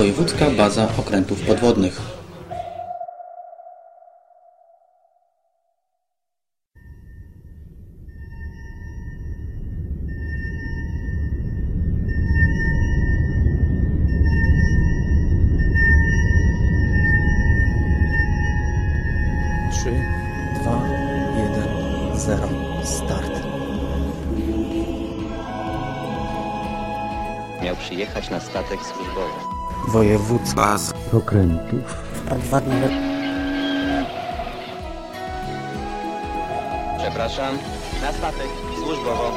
Wojewódzka Baza Okrętów Podwodnych. Trzy, dwa, jeden, zero. Start. Miał przyjechać na statek służbowy. Wojewódzka Baza Okrętów Podwodnych. Przepraszam, na statek służbowo.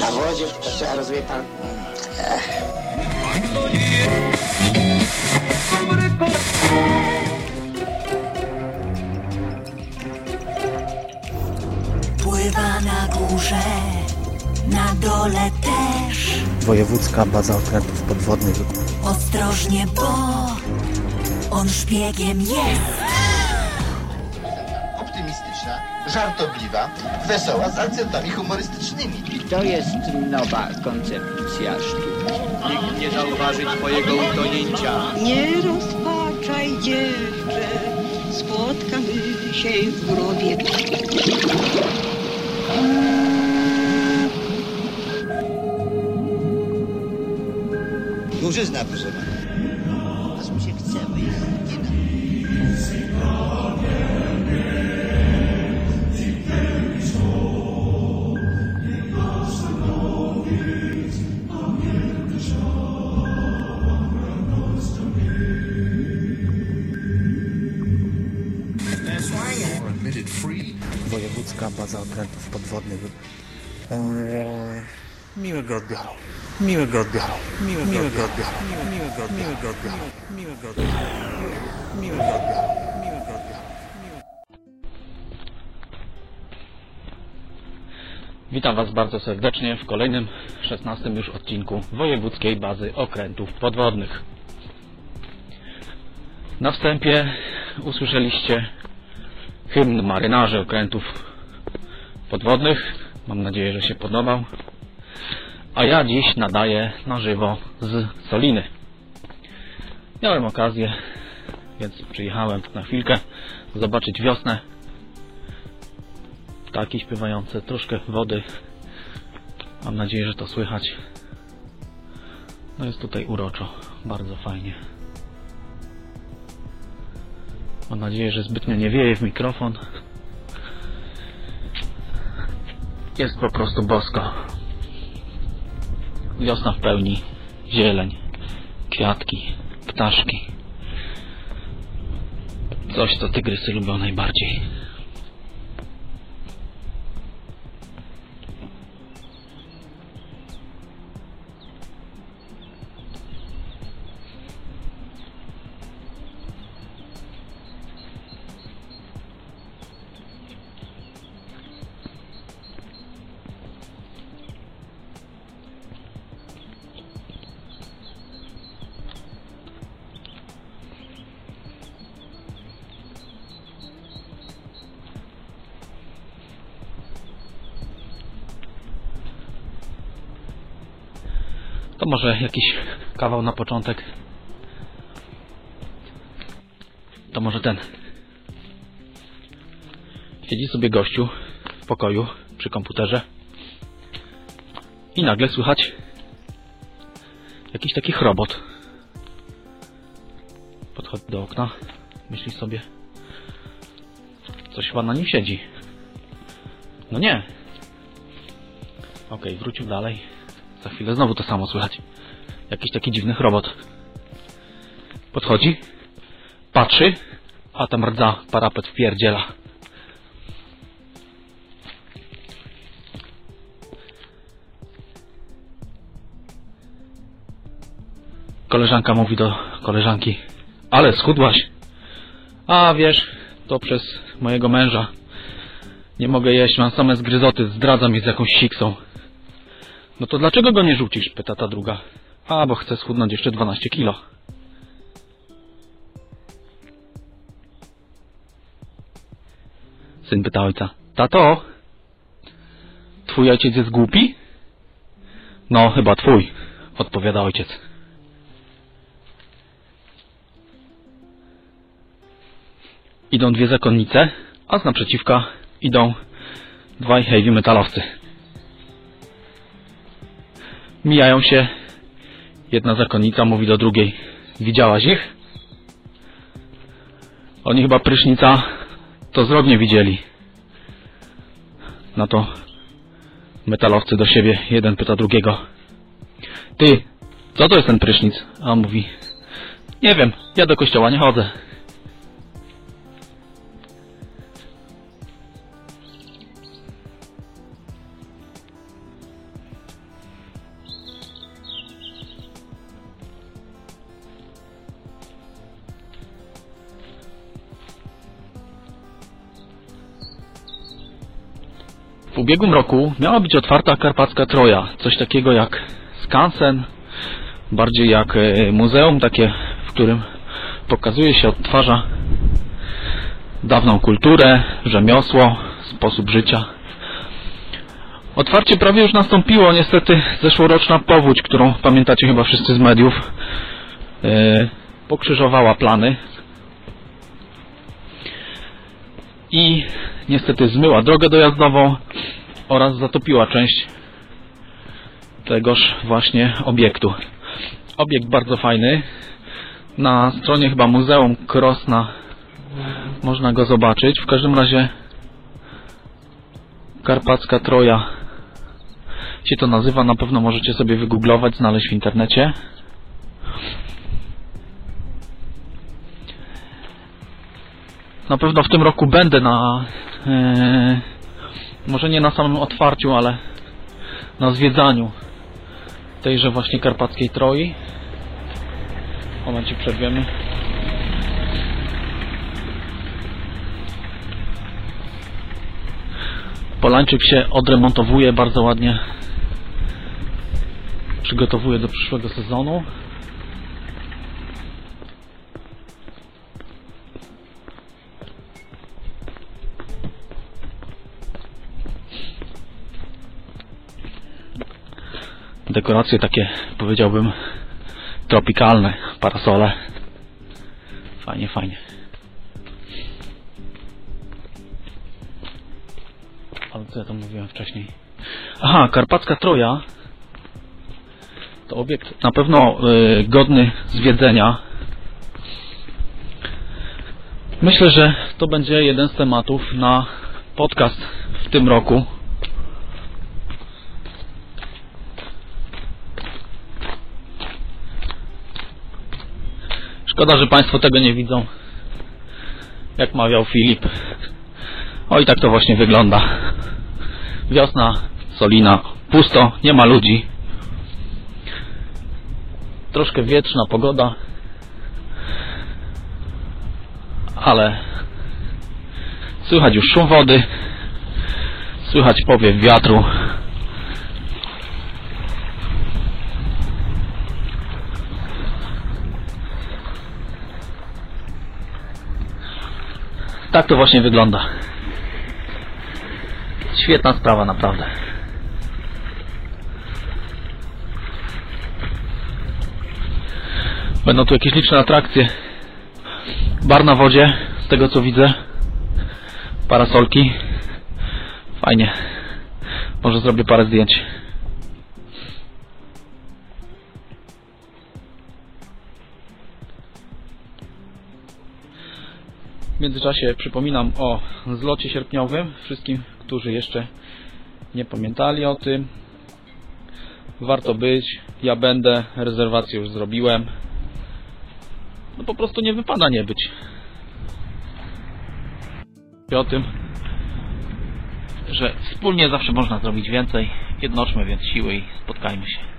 Na wodzie trzeba, rozumie pan. Pływa na górze, na dole też. Wojewódzka Baza Okrętów Podwodnych. Ostrożnie, bo on szpiegiem jest. optymistyczna, żartobliwa, wesoła z akcentami humorystycznymi. To jest nowa koncepcja sztuki. Nikt nie zauważy twojego utonięcia. Nie rozpaczaj dziewczę, spotkamy się w grobie. Górzyzna, proszę pana. Aż mi się chce, kina. Wojewódzka Baza Okrętów Podwodnych. Eee, Miłego odbioru. Miłego odbioru. Miłego, miłego odbioru. Miłego odbioru. Miłego odbioru. Miłego odbioru. Miłego odbioru. Miłego odbioru. Witam Was bardzo serdecznie w kolejnym, 16 już odcinku Wojewódzkiej Bazy Okrętów Podwodnych. Na wstępie usłyszeliście hymn marynarzy okrętów podwodnych. Mam nadzieję, że się podobał. A ja dziś nadaję na żywo z Soliny. Miałem okazję, więc przyjechałem na chwilkę zobaczyć wiosnę. Ptaki śpiewające, troszkę wody. Mam nadzieję, że to słychać. No jest tutaj uroczo, bardzo fajnie. Mam nadzieję, że zbytnio nie wieje w mikrofon. Jest po prostu bosko. Wiosna w pełni. Zieleń, kwiatki, ptaszki. Coś, co tygrysy lubią najbardziej. To może jakiś kawał na początek. To może ten. Siedzi sobie gościu w pokoju przy komputerze i nagle słychać jakiś taki robot. Podchodzi do okna, myśli sobie, coś chyba na nim siedzi. No nie. Okej, wrócił dalej. Za chwilę znowu to samo słychać. Jakiś taki dziwny robot. Podchodzi, patrzy, a tam rdza parapet wpierdziela. Koleżanka mówi do koleżanki, ale schudłaś. A wiesz, to przez mojego męża. Nie mogę jeść, mam same zgryzoty, zdradza mnie z jakąś siksą. No to dlaczego go nie rzucisz? pyta ta druga. A, bo chcę schudnąć jeszcze 12 kilo. Syn pyta ojca. Tato, twój ojciec jest głupi? No, chyba twój, odpowiada ojciec. Idą dwie zakonnice, a z naprzeciwka idą dwaj heavy metalowcy. Mijają się. Jedna zakonnica mówi do drugiej. Widziałaś ich? Oni chyba prysznica to zrobnie widzieli. Na to metalowcy do siebie. Jeden pyta drugiego. Ty, co to jest ten prysznic? A on mówi. Nie wiem, ja do kościoła nie chodzę. Ubiegłym roku miała być otwarta Karpacka Troja. Coś takiego jak skansen, bardziej jak e, muzeum, takie, w którym pokazuje się, odtwarza dawną kulturę, rzemiosło, sposób życia. Otwarcie prawie już nastąpiło, niestety zeszłoroczna powódź, którą pamiętacie chyba wszyscy z mediów, e, pokrzyżowała plany i niestety zmyła drogę dojazdową oraz zatopiła część tegoż właśnie obiektu. Obiekt bardzo fajny. Na stronie chyba Muzeum Krosna można go zobaczyć. W każdym razie Karpacka Troja się to nazywa. Na pewno możecie sobie wygooglować, znaleźć w internecie. Na pewno w tym roku będę na e, może nie na samym otwarciu, ale na zwiedzaniu tejże właśnie karpackiej Troi. Momencie przerwiemy. Polańczyk się odremontowuje bardzo ładnie. Przygotowuje do przyszłego sezonu. Dekoracje takie, powiedziałbym, tropikalne, parasole. Fajnie, fajnie. Ale co ja tam mówiłem wcześniej? Aha, Karpacka Troja to obiekt na pewno y, godny zwiedzenia. Myślę, że to będzie jeden z tematów na podcast w tym roku. Szkoda, że Państwo tego nie widzą. Jak mawiał Filip. Oj, tak to właśnie wygląda. Wiosna, Solina, pusto, nie ma ludzi. Troszkę wietrzna pogoda. Ale słychać już szum wody. Słychać powiew wiatru. Tak to właśnie wygląda. Świetna sprawa, naprawdę. Będą tu jakieś liczne atrakcje. Bar na wodzie, z tego co widzę. Parasolki. Fajnie. Może zrobię parę zdjęć. Międzyczasie przypominam o zlocie sierpniowym. Wszystkim, którzy jeszcze nie pamiętali o tym. Warto być. Ja będę. Rezerwację już zrobiłem. No po prostu nie wypada nie być. I o tym, że wspólnie zawsze można zrobić więcej. Jednoczmy więc siły i spotkajmy się.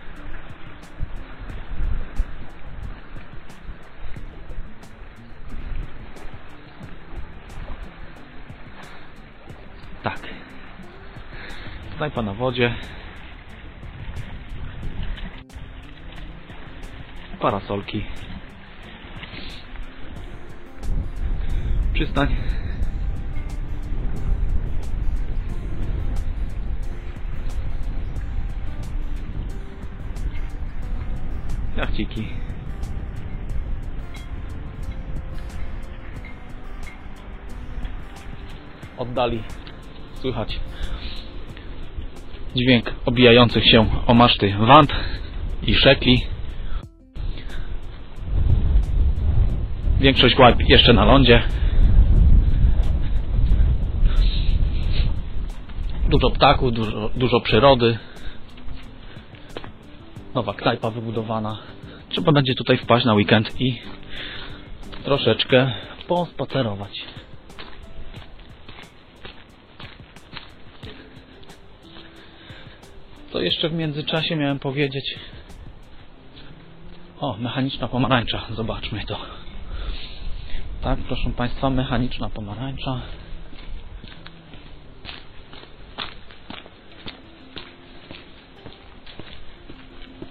Knajpa na wodzie. Parasolki. Przystań. Jachciki. Oddali słychać dźwięk obijających się o maszty wand i szekli. Większość łap jeszcze na lądzie. Dużo ptaków, dużo, dużo przyrody. Nowa knajpa wybudowana. Trzeba będzie tutaj wpaść na weekend i troszeczkę pospacerować. Co jeszcze w międzyczasie miałem powiedzieć? O, mechaniczna pomarańcza. Zobaczmy to. Tak, proszę Państwa, mechaniczna pomarańcza.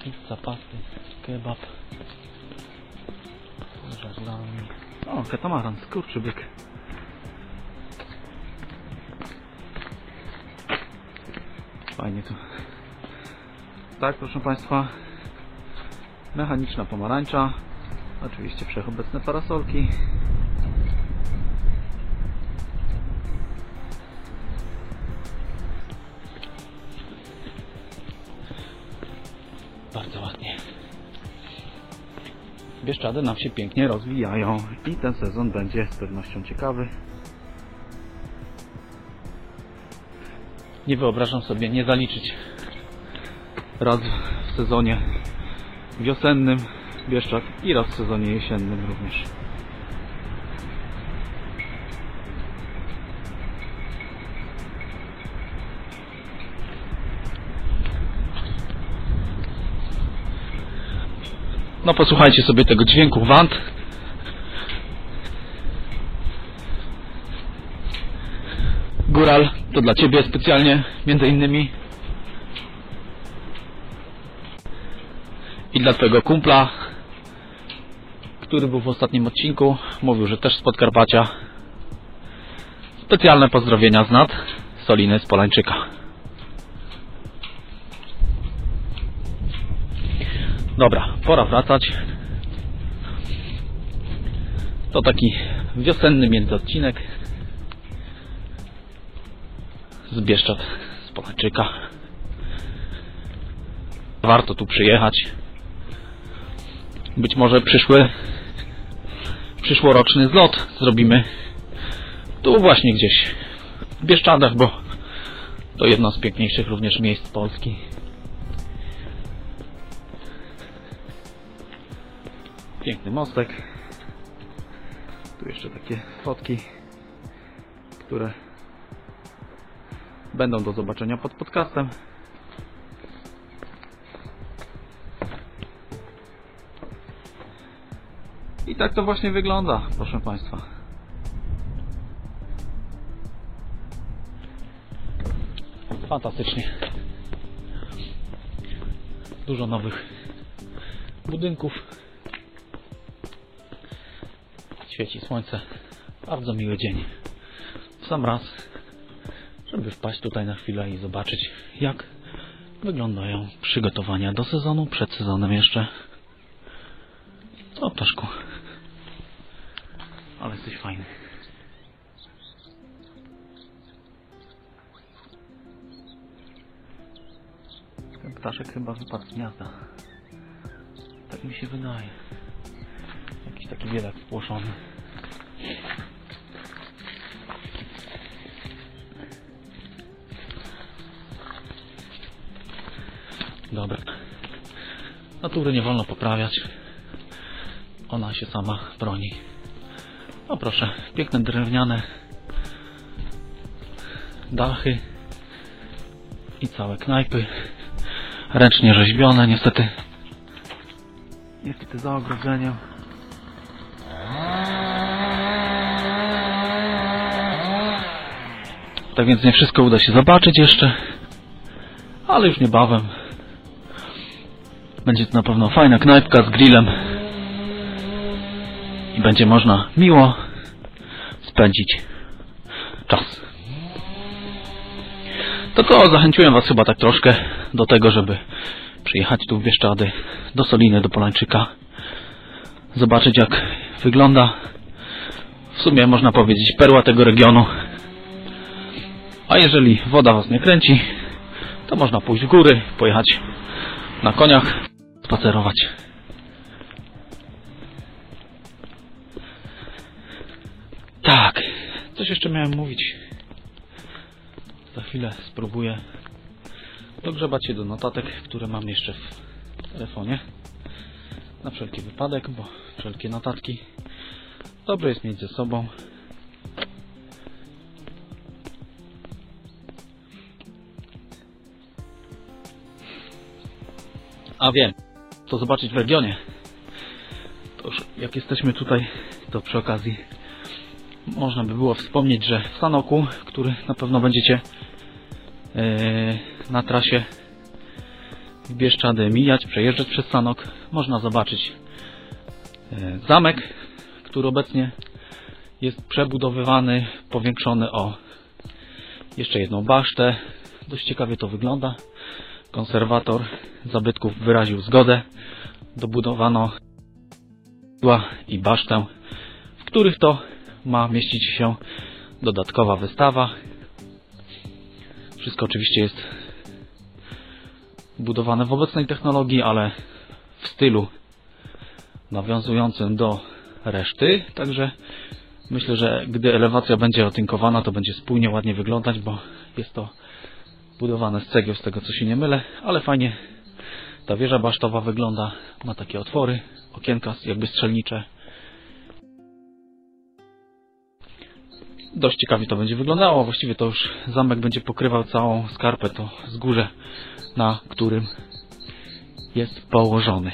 Pizza, kebab. Żaglami. O, katamaran, skurczybyk. Fajnie tu. Tak, proszę Państwa, mechaniczna pomarańcza. Oczywiście wszechobecne parasolki. Bardzo ładnie. Bieszczady nam się pięknie rozwijają i ten sezon będzie z pewnością ciekawy. Nie wyobrażam sobie nie zaliczyć raz w sezonie wiosennym Bieszczad i raz w sezonie jesiennym również. No posłuchajcie sobie tego dźwięku wand. Góral, to dla Ciebie specjalnie, między innymi. I dla Twojego kumpla, który był w ostatnim odcinku, mówił, że też z Podkarpacia. Specjalne pozdrowienia z nad Soliny z Polańczyka. Dobra, pora wracać. To taki wiosenny międzyodcinek z Bieszczad, z Polańczyka. Warto tu przyjechać. Być może przyszły przyszłoroczny zlot zrobimy tu właśnie gdzieś w Bieszczadach, bo to jedno z piękniejszych również miejsc Polski. Piękny mostek. Tu jeszcze takie fotki, które będą do zobaczenia pod podcastem. I tak to właśnie wygląda, proszę Państwa. Fantastycznie. Dużo nowych budynków. Świeci słońce. Bardzo miły dzień. W sam raz, żeby wpaść tutaj na chwilę i zobaczyć, jak wyglądają przygotowania do sezonu, przed sezonem jeszcze. O, ptaszku. Ale jesteś fajny. Ten ptaszek chyba wypadł z gniazda. Tak mi się wydaje. Jakiś taki biedak spłoszony. Dobra. Natury nie wolno poprawiać. Ona się sama broni. O proszę, piękne drewniane dachy i całe knajpy. Ręcznie rzeźbione, niestety. Niestety za ogrodzeniem tak więc nie wszystko uda się zobaczyć jeszcze ale już niebawem. Będzie to na pewno fajna knajpka z grillem będzie można miło spędzić czas. To co, zachęciłem Was chyba tak troszkę do tego, żeby przyjechać tu w Bieszczady, do Soliny, do Polańczyka, zobaczyć jak wygląda w sumie można powiedzieć perła tego regionu. A jeżeli woda Was nie kręci, to można pójść w góry, pojechać na koniach, spacerować. Coś jeszcze miałem mówić. Za chwilę spróbuję dogrzebać się do notatek, które mam jeszcze w telefonie. Na wszelki wypadek, bo wszelkie notatki dobre jest mieć ze sobą. A wiem, co zobaczyć w regionie. To już jak jesteśmy tutaj, to przy okazji można by było wspomnieć, że w Sanoku, który na pewno będziecie yy, na trasie w Bieszczady mijać, przejeżdżać przez Sanok, można zobaczyć yy, zamek, który obecnie jest przebudowywany, powiększony o jeszcze jedną basztę. Dość ciekawie to wygląda. Konserwator zabytków wyraził zgodę. Dobudowano i basztę, w których to ma mieścić się dodatkowa wystawa. Wszystko oczywiście jest budowane w obecnej technologii, ale w stylu nawiązującym do reszty. Także myślę, że gdy elewacja będzie otynkowana, to będzie spójnie, ładnie wyglądać, bo jest to budowane z cegieł, z tego co się nie mylę, ale fajnie ta wieża basztowa wygląda. Ma takie otwory, okienka jakby strzelnicze. Dość ciekawie to będzie wyglądało. Właściwie to już zamek będzie pokrywał całą skarpę, to wzgórze, na którym jest położony.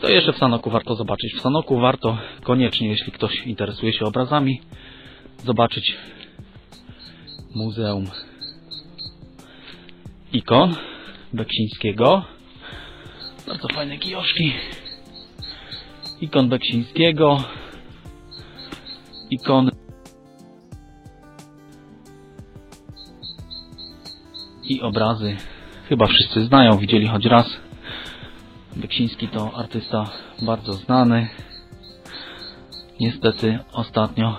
To jeszcze w Sanoku warto zobaczyć. W Sanoku warto koniecznie, jeśli ktoś interesuje się obrazami, zobaczyć Muzeum Ikon Beksińskiego. Bardzo fajne kioszki. Ikon Beksińskiego. Ikony i obrazy chyba wszyscy znają, widzieli choć raz. Beksiński to artysta bardzo znany. Niestety ostatnio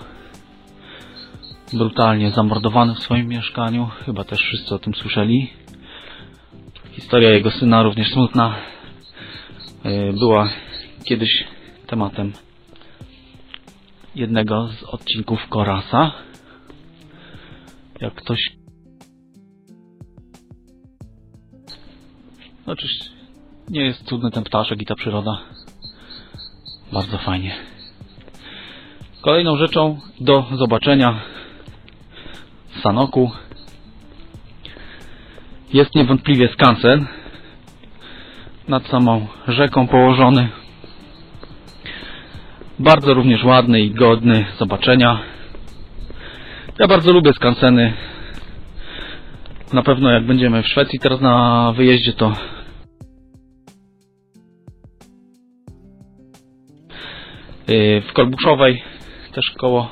brutalnie zamordowany w swoim mieszkaniu. Chyba też wszyscy o tym słyszeli. Historia jego syna również smutna. Yy, Była kiedyś tematem jednego z odcinków Korasa. Jak ktoś oczywiście nie jest cudny ten ptaszek i ta przyroda. Bardzo fajnie. Kolejną rzeczą do zobaczenia w Sanoku jest niewątpliwie skansen nad samą rzeką położony. Bardzo również ładny i godny zobaczenia. Ja bardzo lubię skanseny. Na pewno jak będziemy w Szwecji teraz na wyjeździe to yy, w Kolbuszowej też koło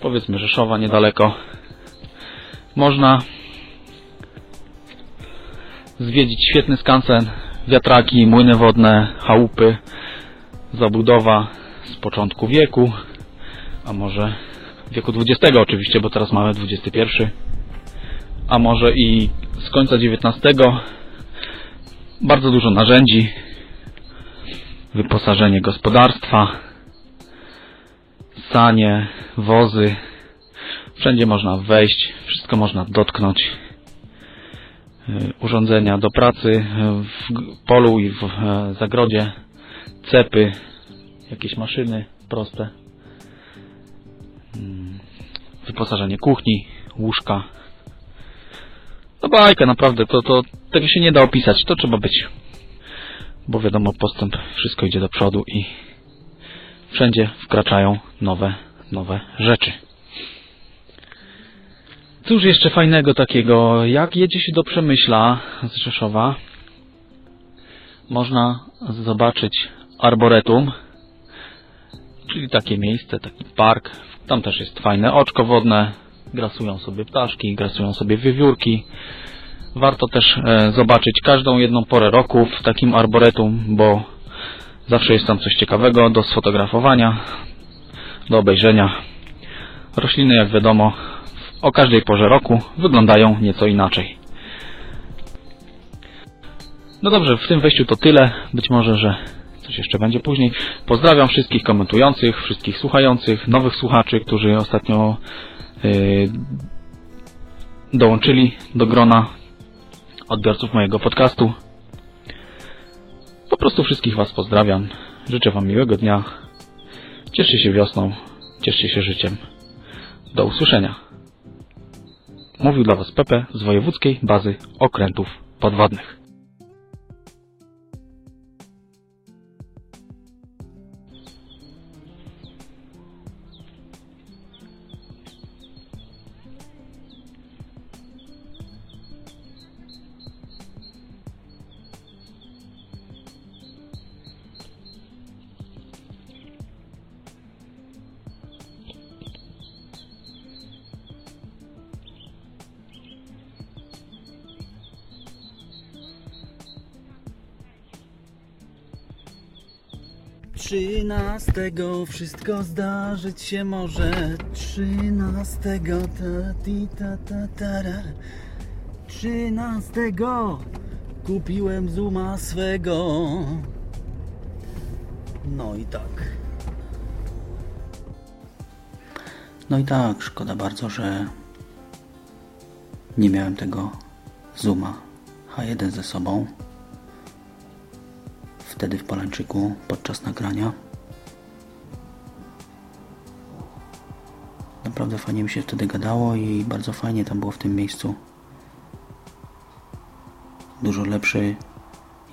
powiedzmy Rzeszowa niedaleko można zwiedzić świetny skansen wiatraki, młyny wodne, chałupy zabudowa z początku wieku a może wieku XX oczywiście, bo teraz mamy XXI a może i z końca XIX bardzo dużo narzędzi wyposażenie gospodarstwa sanie, wozy. Wszędzie można wejść wszystko można dotknąć. Urządzenia do pracy w polu i w e, zagrodzie cepy jakieś maszyny proste. Mm, wyposażenie kuchni łóżka. No bajka naprawdę to, to tego się nie da opisać to trzeba być bo wiadomo postęp wszystko idzie do przodu i wszędzie wkraczają nowe nowe rzeczy. Cóż jeszcze fajnego takiego, jak jedzie się do Przemyśla z Rzeszowa, można zobaczyć Arboretum, czyli takie miejsce, taki park. Tam też jest fajne oczko wodne, grasują sobie ptaszki, grasują sobie wiewiórki, Warto też e, zobaczyć każdą jedną porę roku w takim arboretum, bo zawsze jest tam coś ciekawego do sfotografowania, do obejrzenia. Rośliny, jak wiadomo, o każdej porze roku wyglądają nieco inaczej. No dobrze, w tym wejściu to tyle. Być może, że coś jeszcze będzie później. Pozdrawiam wszystkich komentujących, wszystkich słuchających, nowych słuchaczy, którzy ostatnio yy, dołączyli do grona odbiorców mojego podcastu. Po prostu wszystkich Was pozdrawiam. Życzę Wam miłego dnia. Cieszcie się wiosną. Cieszcie się życiem. Do usłyszenia. Mówił dla Was Pepe z Wojewódzkiej Bazy Okrętów Podwodnych. Wszystko zdarzyć się może. Trzynastego ta ti ta ta tara. Trzynastego kupiłem zuma swego. No i tak. No i tak, szkoda bardzo, że nie miałem tego zuma H1 ze sobą wtedy w Polańczyku podczas nagrania. Naprawdę fajnie mi się wtedy gadało i bardzo fajnie tam było w tym miejscu. Dużo lepszy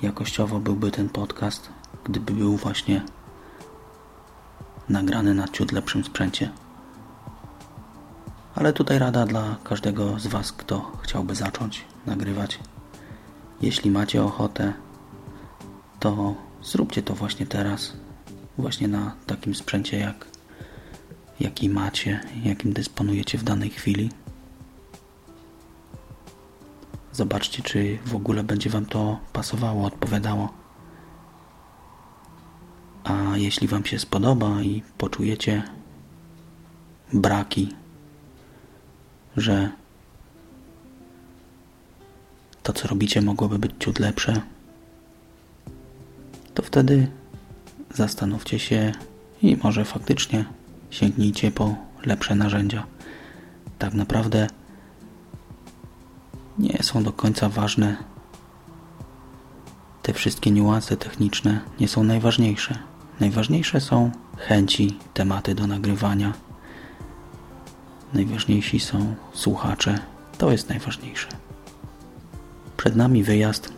jakościowo byłby ten podcast, gdyby był właśnie nagrany na ciut lepszym sprzęcie. Ale tutaj rada dla każdego z Was, kto chciałby zacząć nagrywać. Jeśli macie ochotę, to zróbcie to właśnie teraz. Właśnie na takim sprzęcie, jak, jaki macie, jakim dysponujecie w danej chwili. Zobaczcie, czy w ogóle będzie Wam to pasowało, odpowiadało. A jeśli Wam się spodoba i poczujecie braki, że to, co robicie, mogłoby być ciut lepsze, to wtedy zastanówcie się i może faktycznie sięgnijcie po lepsze narzędzia. Tak naprawdę nie są do końca ważne te wszystkie niuanse techniczne, nie są najważniejsze. Najważniejsze są chęci, tematy do nagrywania. Najważniejsi są słuchacze. To jest najważniejsze. Przed nami wyjazd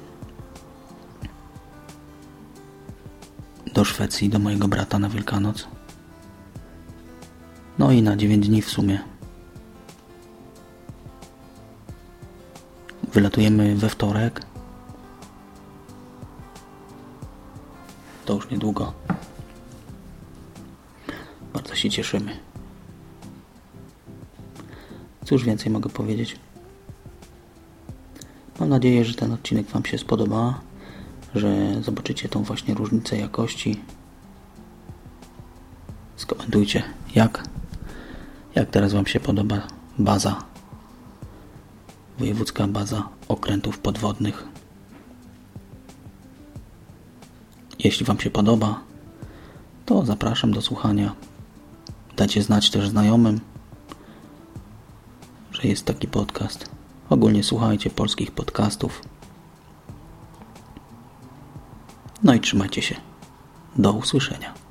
do Szwecji, do mojego brata na Wielkanoc. No i na 9 dni w sumie. Wylatujemy we wtorek. To już niedługo. Bardzo się cieszymy. Cóż więcej mogę powiedzieć? Mam nadzieję, że ten odcinek Wam się spodoba że zobaczycie tą właśnie różnicę jakości. Skomentujcie, jak, jak teraz Wam się podoba baza, wojewódzka baza okrętów podwodnych. Jeśli Wam się podoba, to zapraszam do słuchania. Dajcie znać też znajomym, że jest taki podcast. Ogólnie słuchajcie polskich podcastów. No i trzymajcie się. Do usłyszenia.